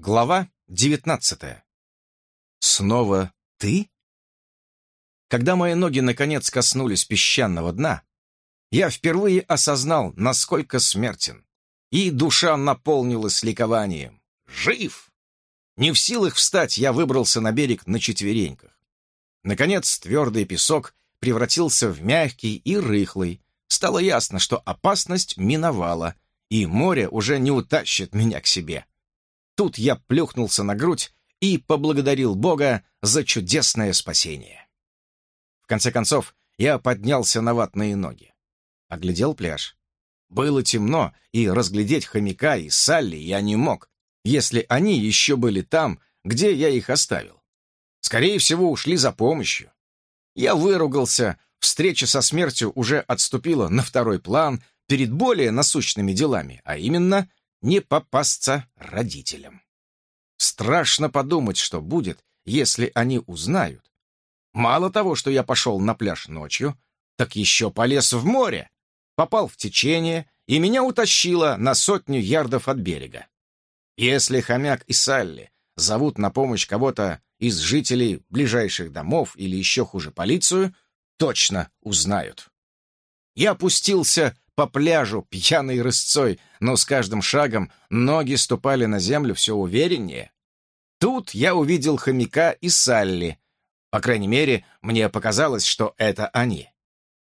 Глава девятнадцатая. Снова ты? Когда мои ноги наконец коснулись песчаного дна, я впервые осознал, насколько смертен, и душа наполнилась ликованием. Жив! Не в силах встать, я выбрался на берег на четвереньках. Наконец, твердый песок превратился в мягкий и рыхлый. Стало ясно, что опасность миновала, и море уже не утащит меня к себе. Тут я плюхнулся на грудь и поблагодарил Бога за чудесное спасение. В конце концов, я поднялся на ватные ноги. Оглядел пляж. Было темно, и разглядеть хомяка и Салли я не мог, если они еще были там, где я их оставил. Скорее всего, ушли за помощью. Я выругался, встреча со смертью уже отступила на второй план перед более насущными делами, а именно не попасться родителям. Страшно подумать, что будет, если они узнают. Мало того, что я пошел на пляж ночью, так еще полез в море, попал в течение, и меня утащило на сотню ярдов от берега. Если хомяк и Салли зовут на помощь кого-то из жителей ближайших домов или еще хуже полицию, точно узнают. Я опустился по пляжу пьяной рысцой, но с каждым шагом ноги ступали на землю все увереннее. Тут я увидел хомяка и Салли. По крайней мере, мне показалось, что это они.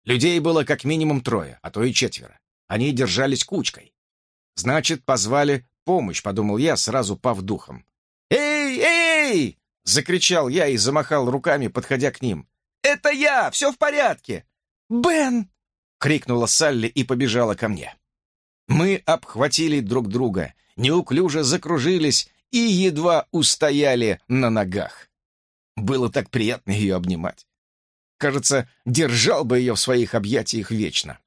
Людей было как минимум трое, а то и четверо. Они держались кучкой. Значит, позвали помощь, подумал я, сразу пав духом. «Эй, эй!» — закричал я и замахал руками, подходя к ним. «Это я! Все в порядке!» «Бен!» — крикнула Салли и побежала ко мне. Мы обхватили друг друга, неуклюже закружились и едва устояли на ногах. Было так приятно ее обнимать. Кажется, держал бы ее в своих объятиях вечно.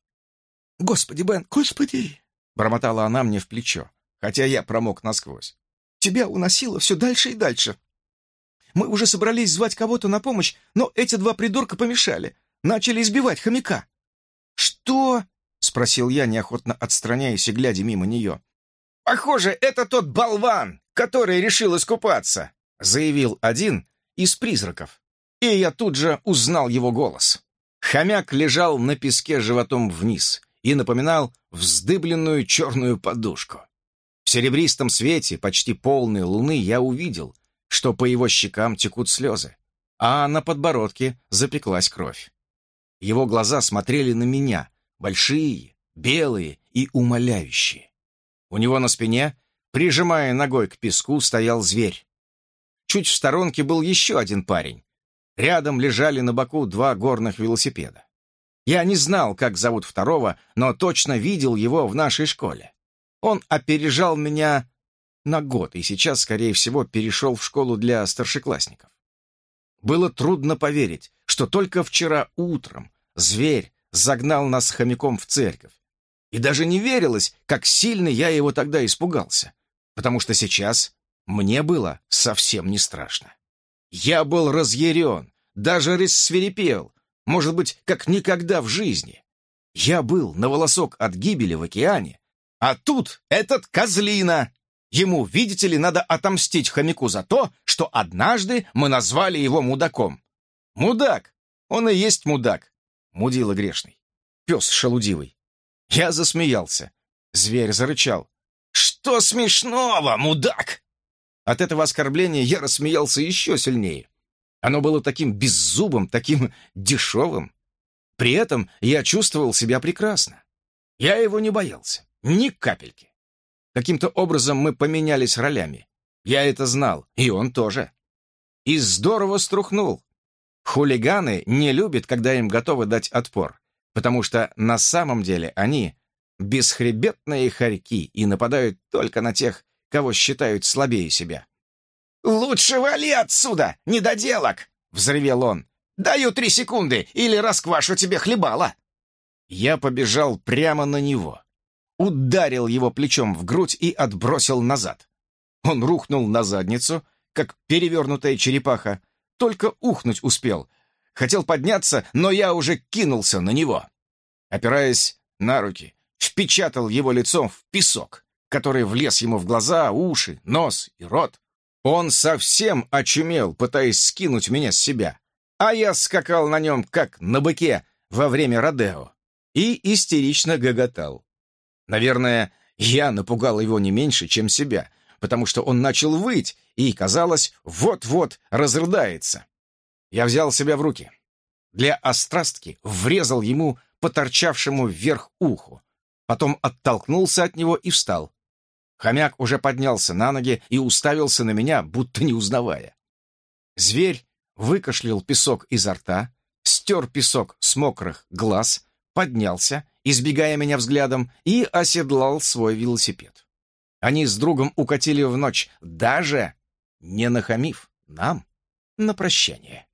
«Господи, Бен, господи!» — бормотала она мне в плечо, хотя я промок насквозь. «Тебя уносило все дальше и дальше. Мы уже собрались звать кого-то на помощь, но эти два придурка помешали. Начали избивать хомяка. «Что?» — спросил я, неохотно отстраняясь и глядя мимо нее. «Похоже, это тот болван, который решил искупаться», — заявил один из призраков. И я тут же узнал его голос. Хомяк лежал на песке животом вниз и напоминал вздыбленную черную подушку. В серебристом свете почти полной луны я увидел, что по его щекам текут слезы, а на подбородке запеклась кровь. Его глаза смотрели на меня, большие, белые и умоляющие. У него на спине, прижимая ногой к песку, стоял зверь. Чуть в сторонке был еще один парень. Рядом лежали на боку два горных велосипеда. Я не знал, как зовут второго, но точно видел его в нашей школе. Он опережал меня на год и сейчас, скорее всего, перешел в школу для старшеклассников. Было трудно поверить, что только вчера утром зверь загнал нас хомяком в церковь. И даже не верилось, как сильно я его тогда испугался, потому что сейчас мне было совсем не страшно. Я был разъярен, даже рассверепел, может быть, как никогда в жизни. Я был на волосок от гибели в океане, а тут этот козлина. Ему, видите ли, надо отомстить хомяку за то, что однажды мы назвали его мудаком. Мудак! Он и есть мудак. Мудила грешный. Пес шалудивый. Я засмеялся. Зверь зарычал. «Что смешного, мудак?» От этого оскорбления я рассмеялся еще сильнее. Оно было таким беззубым, таким дешевым. При этом я чувствовал себя прекрасно. Я его не боялся. Ни капельки. Каким-то образом мы поменялись ролями. Я это знал, и он тоже. И здорово струхнул. Хулиганы не любят, когда им готовы дать отпор, потому что на самом деле они бесхребетные хорьки и нападают только на тех, кого считают слабее себя. «Лучше вали отсюда, недоделок!» — взревел он. «Даю три секунды, или расквашу тебе хлебало!» Я побежал прямо на него, ударил его плечом в грудь и отбросил назад. Он рухнул на задницу, как перевернутая черепаха, только ухнуть успел. Хотел подняться, но я уже кинулся на него. Опираясь на руки, впечатал его лицом в песок. который влез ему в глаза, уши, нос и рот. Он совсем очумел, пытаясь скинуть меня с себя, а я скакал на нем, как на быке во время Родео, и истерично гоготал. Наверное, я напугал его не меньше, чем себя, потому что он начал выть и, казалось, вот-вот разрыдается. Я взял себя в руки. Для острастки врезал ему по торчавшему вверх уху, потом оттолкнулся от него и встал. Хомяк уже поднялся на ноги и уставился на меня, будто не узнавая. Зверь выкашлял песок изо рта, стер песок с мокрых глаз, поднялся, избегая меня взглядом, и оседлал свой велосипед. Они с другом укатили в ночь, даже не нахамив нам на прощание.